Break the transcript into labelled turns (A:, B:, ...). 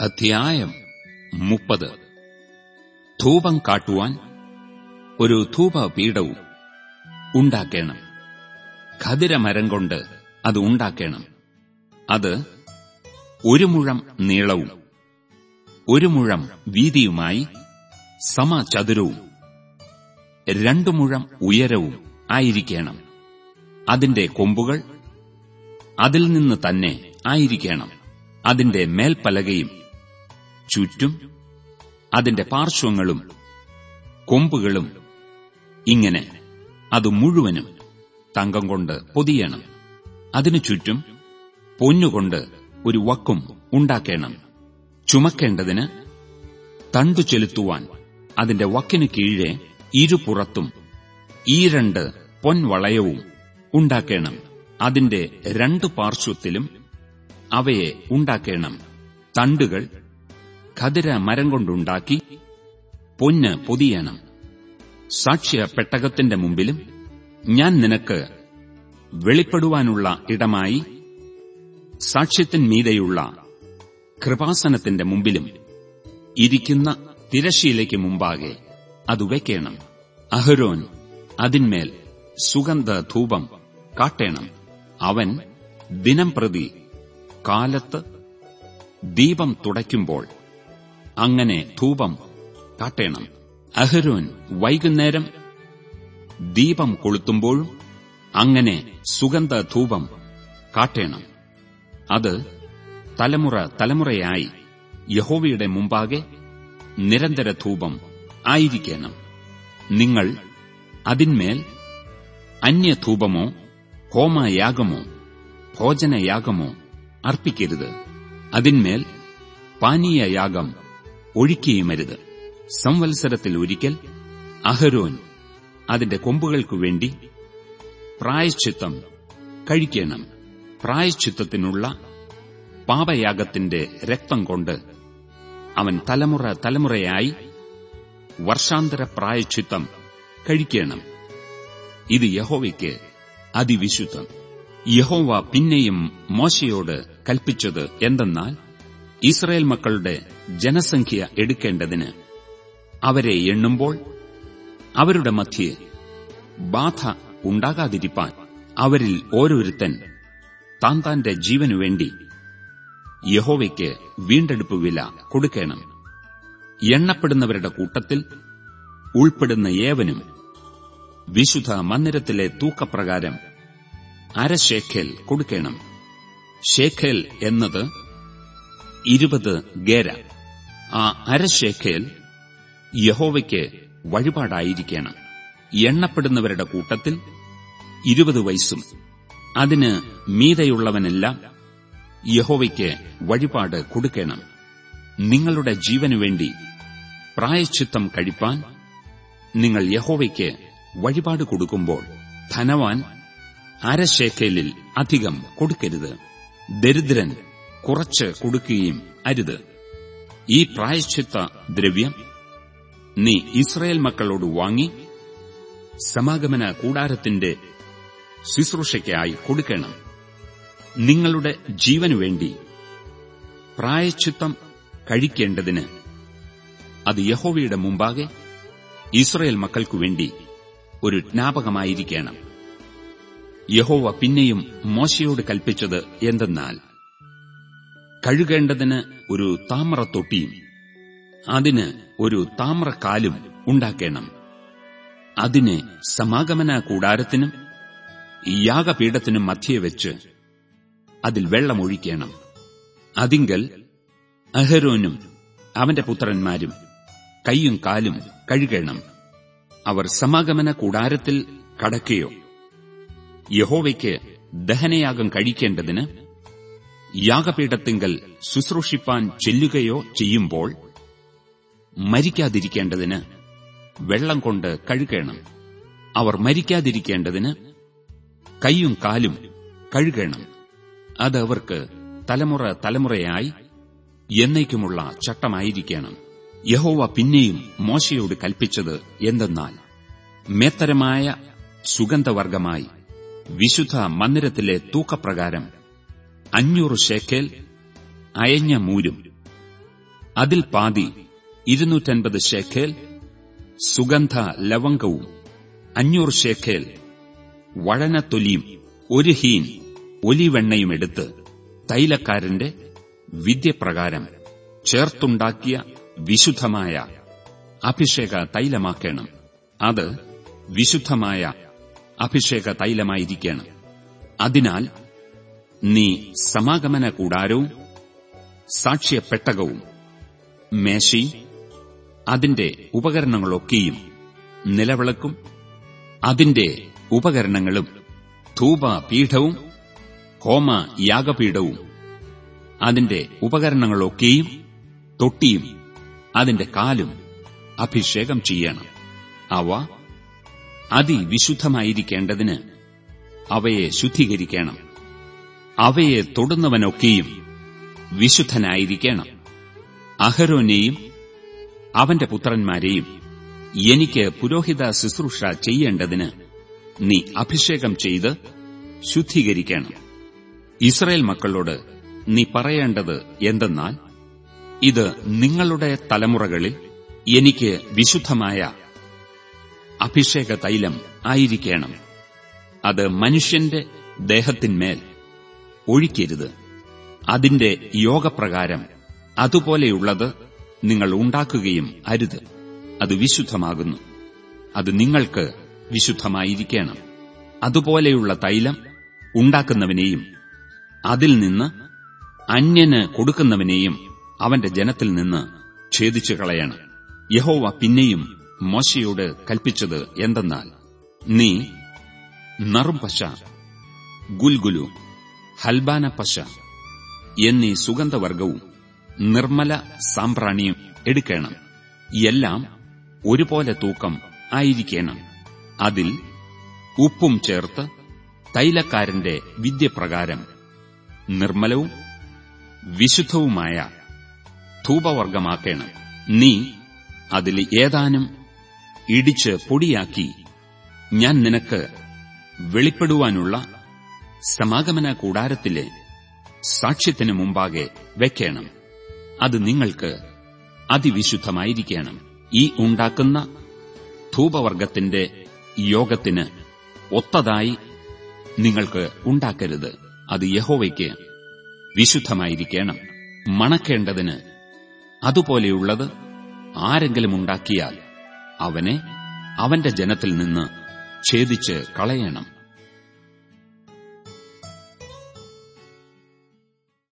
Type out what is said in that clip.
A: അധ്യായം മുപ്പത്. ധൂപം കാട്ടുവാൻ ഒരു ധൂപപീഠവും ഉണ്ടാക്കേണം. ഖതിരമരം കൊണ്ട് അത് ഉണ്ടാക്കേണം. അത് ഒരു മുഴം നീളവും ഒരു മുഴം വീതിയുമായി സമചതുരവും രണ്ടു മുഴം ഉയരവും ആയിരിക്കണം. അതിന്റെ കൊമ്പുകൾ അതിൽ നിന്ന് തന്നെ ആയിരിക്കണം. അതിന്റെ മേൽപ്പലകയും ചുറ്റും അതിന്റെ പാർശ്വങ്ങളും കൊമ്പുകളും ഇങ്ങനെ അത് മുഴുവനും തങ്കം കൊണ്ട് പൊതിയണം. അതിനു ചുറ്റും പൊന്നുകൊണ്ട് ഒരു വക്കും ഉണ്ടാക്കണം. ചുമക്കേണ്ടതിന് തണ്ടു ചെലുത്തുവാൻ അതിന്റെ വക്കിനു കീഴെ ഇരുപുറത്തും ഈ രണ്ട് പൊൻവളയവും ഉണ്ടാക്കണം. അതിന്റെ രണ്ടു പാർശ്വത്തിലും അവയെ ഉണ്ടാക്കണം. തണ്ടുകൾ ഖദിര മരം കൊണ്ടുണ്ടാക്കി പൊന്ന് പൊതിയണം. സാക്ഷ്യ പെട്ടകത്തിന്റെ മുമ്പിലും ഞാൻ നിനക്ക് വെളിപ്പെടുവാനുള്ള ഇടമായി സാക്ഷ്യത്തിന്മീതെയുള്ള കൃപാസനത്തിന്റെ മുമ്പിലും ഇരിക്കുന്ന തിരശീലയ്ക്ക് മുമ്പാകെ അത് വയ്ക്കണം. അഹരോൻ അതിന്മേൽ സുഗന്ധ ധൂപം കാട്ടേണം. അവൻ ദിനം പ്രതി കാലത്ത് ദീപം തുടയ്ക്കുമ്പോൾ അങ്ങനെ ധൂപം കാട്ടേണം. അഹരോൻ വൈകുന്നേരം ദീപം കൊളുത്തുമ്പോഴും അങ്ങനെ സുഗന്ധ ധൂപം കാട്ടേണം. അത് തലമുറ തലമുറയായി യഹോവയുടെ മുമ്പാകെ നിരന്തര ധൂപം ആയിരിക്കണം. നിങ്ങൾ അതിന്മേൽ അന്യധൂപമോ ഹോമയാഗമോ ഭോജനയാഗമോ അർപ്പിക്കരുത്. അതിന്മേൽ പാനീയയാഗം ഒഴിക്കുകയുമരുത്. സംവത്സരത്തിൽ ഒരിക്കൽ അഹരോൻ അതിന്റെ കൊമ്പുകൾക്കു വേണ്ടി പ്രായശ്ചിത്തം കഴിക്കണം. പ്രായശ്ചിത്തത്തിനുള്ള പാപയാഗത്തിന്റെ രക്തം കൊണ്ട് അവൻ തലമുറ തലമുറയായി വർഷാന്തര പ്രായശ്ചിത്തം കഴിക്കണം. ഇത് യഹോവയ്ക്ക് അതിവിശുദ്ധം. യഹോവ പിന്നെയും മോശയോട് കൽപ്പിച്ചത് എന്തെന്നാൽ ഇസ്രയേൽ മക്കളുടെ ജനസംഖ്യ എടുക്കേണ്ടതിന് അവരെ എണ്ണുമ്പോൾ അവരുടെ മധ്യേ ബാധ ഉണ്ടാകാതിരിപ്പാൻ അവരിൽ ഓരോരുത്തൻ താൻ താന്റെ ജീവനുവേണ്ടി യഹോവയ്ക്ക് വീണ്ടെടുപ്പ് വില കൊടുക്കണം. എണ്ണപ്പെടുന്നവരുടെ കൂട്ടത്തിൽ ഉൾപ്പെടുന്ന ഏവനും വിശുദ്ധ മന്ദിരത്തിലെ തൂക്കപ്രകാരം അരശേഖേൽ കൊടുക്കണം. ഷേഖേൽ എന്നത് ഇരുപത് ഗേര. ആ അരശേഖേൽ യഹോവയ്ക്ക് വഴിപാടായിരിക്കണം. എണ്ണപ്പെടുന്നവരുടെ കൂട്ടത്തിൽ ഇരുപത് വയസ്സും. അതിന് മീതയുള്ളവനെല്ലാം യഹോവയ്ക്ക് വഴിപാട് കൊടുക്കണം. നിങ്ങളുടെ ജീവനുവേണ്ടി പ്രായച്ചിത്തം കഴിപ്പാൻ നിങ്ങൾ യഹോവയ്ക്ക് വഴിപാട് കൊടുക്കുമ്പോൾ ധനവാൻ അരശേഖലിൽ അധികം കൊടുക്കരുത്. ദരിദ്രൻ കുറച്ച് കൊടുക്കുകയും അരുത്. ഈ പ്രായശ്ചിത്ത ദ്രവ്യം നീ ഇസ്രയേൽ മക്കളോട് വാങ്ങി സമാഗമന കൂടാരത്തിന്റെ ശുശ്രൂഷയ്ക്കായി കൊടുക്കണം. നിങ്ങളുടെ ജീവനുവേണ്ടി പ്രായച്ചിത്തം കഴിക്കേണ്ടതിന് അത് യഹോവയുടെ മുമ്പാകെ ഇസ്രയേൽ മക്കൾക്കുവേണ്ടി ഒരു ജ്ഞാപകമായിരിക്കണം. യഹോവ പിന്നെയും മോശയോട് കൽപ്പിച്ചത് എന്തെന്നാൽ കഴുകേണ്ടതിന് ഒരു താമ്രത്തൊട്ടിയും അതിന് ഒരു താമ്രക്കാലും ഉണ്ടാക്കേണം. അതിനെ സമാഗമന കൂടാരത്തിനും യാഗപീഠത്തിനും മധ്യേ വെച്ച് അതിൽ വെള്ളമൊഴിക്കണം. അതിങ്കൽ അഹരോനും അവന്റെ പുത്രന്മാരും കൈയും കാലും കഴുകണം. അവർ സമാഗമന കൂടാരത്തിൽ കടക്കുകയോ യഹോവയ്ക്ക് ദഹനയാഗം കഴിക്കേണ്ടതിന് യാഗപീഠത്തിങ്കൽ ശുശ്രൂഷിപ്പാൻ ചെല്ലുകയോ ചെയ്യുമ്പോൾ മരിക്കാതിരിക്കേണ്ടതിന് വെള്ളം കൊണ്ട് കഴുകണം. അവർ മരിക്കാതിരിക്കേണ്ടതിന് കൈയും കാലും കഴുകണം. അത് അവർക്ക് തലമുറ തലമുറയായി എന്നേക്കുമുള്ള ചട്ടമായിരിക്കണം. യഹോവ പിന്നെയും മോശയോട് കൽപ്പിച്ചത് എന്തെന്നാൽ മേത്തരമായ സുഗന്ധവർഗമായി വിശുദ്ധ മന്ദിരത്തിലെ തൂക്കപ്രകാരം അഞ്ഞൂറ് ഷേക്കേൽ അയഞ്ഞ മൂരും. അതിൽ പാതി ഇരുന്നൂറ്റൻപത് ഷേഖേൽ സുഗന്ധ ലവംഗവും. അഞ്ഞൂറ് ഷേഖേൽ വഴനത്തൊലിയും ഒരു ഹീൻ ഒലിവെണ്ണയും എടുത്ത് തൈലക്കാരന്റെ വിദ്യപ്രകാരം ചേർത്തുണ്ടാക്കിയ വിശുദ്ധമായ അഭിഷേക തൈലമാക്കണം. അത് വിശുദ്ധമായ അഭിഷേക തൈലമായിരിക്കണം. അതിനാൽ നീ സമാഗമന കൂടാരവും സാക്ഷ്യപ്പെട്ടകവും മേശി അതിന്റെ ഉപകരണങ്ങളൊക്കെയും നിലവിളക്കും അതിന്റെ ഉപകരണങ്ങളും ധൂപപീഠവും ഹോമ യാഗപീഠവും അതിന്റെ ഉപകരണങ്ങളൊക്കെയും തൊട്ടിയും അതിന്റെ കാലും അഭിഷേകം ചെയ്യണം. അവ അതിവിശുദ്ധമായിരിക്കേണ്ടതിന് അവയെ ശുദ്ധീകരിക്കണം. അവയെ തൊടുന്നവനൊക്കെയും വിശുദ്ധനായിരിക്കണം. അഹരോനെയും അവന്റെ പുത്രന്മാരെയും എനിക്ക് പുരോഹിത ശുശ്രൂഷ ചെയ്യേണ്ടതിന് നീ അഭിഷേകം ചെയ്ത് ശുദ്ധീകരിക്കണം. ഇസ്രയേൽ മക്കളോട് നീ പറയേണ്ടത് എന്തെന്നാൽ ഇത് നിങ്ങളുടെ തലമുറകളിൽ എനിക്ക് വിശുദ്ധമായ അഭിഷേക തൈലം ആയിരിക്കണം. അത് മനുഷ്യന്റെ ദേഹത്തിന്മേൽ ഒഴിക്കരുത്. അതിന്റെ യോഗപ്രകാരം അതുപോലെയുള്ളത് നിങ്ങൾ ഉണ്ടാക്കുകയും അരുത്. അത് വിശുദ്ധമാകുന്നു. അത് നിങ്ങൾക്ക് വിശുദ്ധമായിരിക്കണം. അതുപോലെയുള്ള തൈലം ഉണ്ടാക്കുന്നവനെയും അതിൽ നിന്ന് അന്യന് കൊടുക്കുന്നവനെയും അവന്റെ ജനത്തിൽ നിന്ന് ഛേദിച്ചു കളയണം. യഹോവ പിന്നെയും മോശയോട് കൽപ്പിച്ചത് എന്തെന്നാൽ നീ നറുംപശ ഗുൽഗുലു ഹൽബാന പശ എന്നീ സുഗന്ധവർഗവും നിർമ്മല സാമ്പ്രാണിയും എടുക്കണം. എല്ലാം ഒരുപോലെ തൂക്കം ആയിരിക്കണം. അതിൽ ഉപ്പും ചേർത്ത് തൈലക്കാരന്റെ വിദ്യപ്രകാരം നിർമ്മലവും വിശുദ്ധവുമായ ധൂപവർഗമാക്കണം നീ അതിൽ ഏതാനും ഇടിച്ച് പൊടിയാക്കി ഞാൻ നിനക്ക് വെളിപ്പെടുവാനുള്ള സമാഗമന കൂടാരത്തിലെ സാക്ഷ്യത്തിനു മുമ്പാകെ വെക്കണം. അത് നിങ്ങൾക്ക് അതിവിശുദ്ധമായിരിക്കണം. ഈ ഉണ്ടാക്കുന്ന ധൂപവർഗത്തിന്റെ യോഗത്തിന് ഒത്തതായി നിങ്ങൾക്ക് ഉണ്ടാക്കരുത്. അത് യഹോവയ്ക്ക് വിശുദ്ധമായിരിക്കണം. മണക്കേണ്ടതിന് അതുപോലെയുള്ളത് ആരെങ്കിലും ഉണ്ടാക്കിയാൽ അവനെ അവന്റെ ജനത്തിൽ നിന്ന് ഛേദിച്ച് കളയണം.